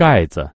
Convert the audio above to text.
盖子。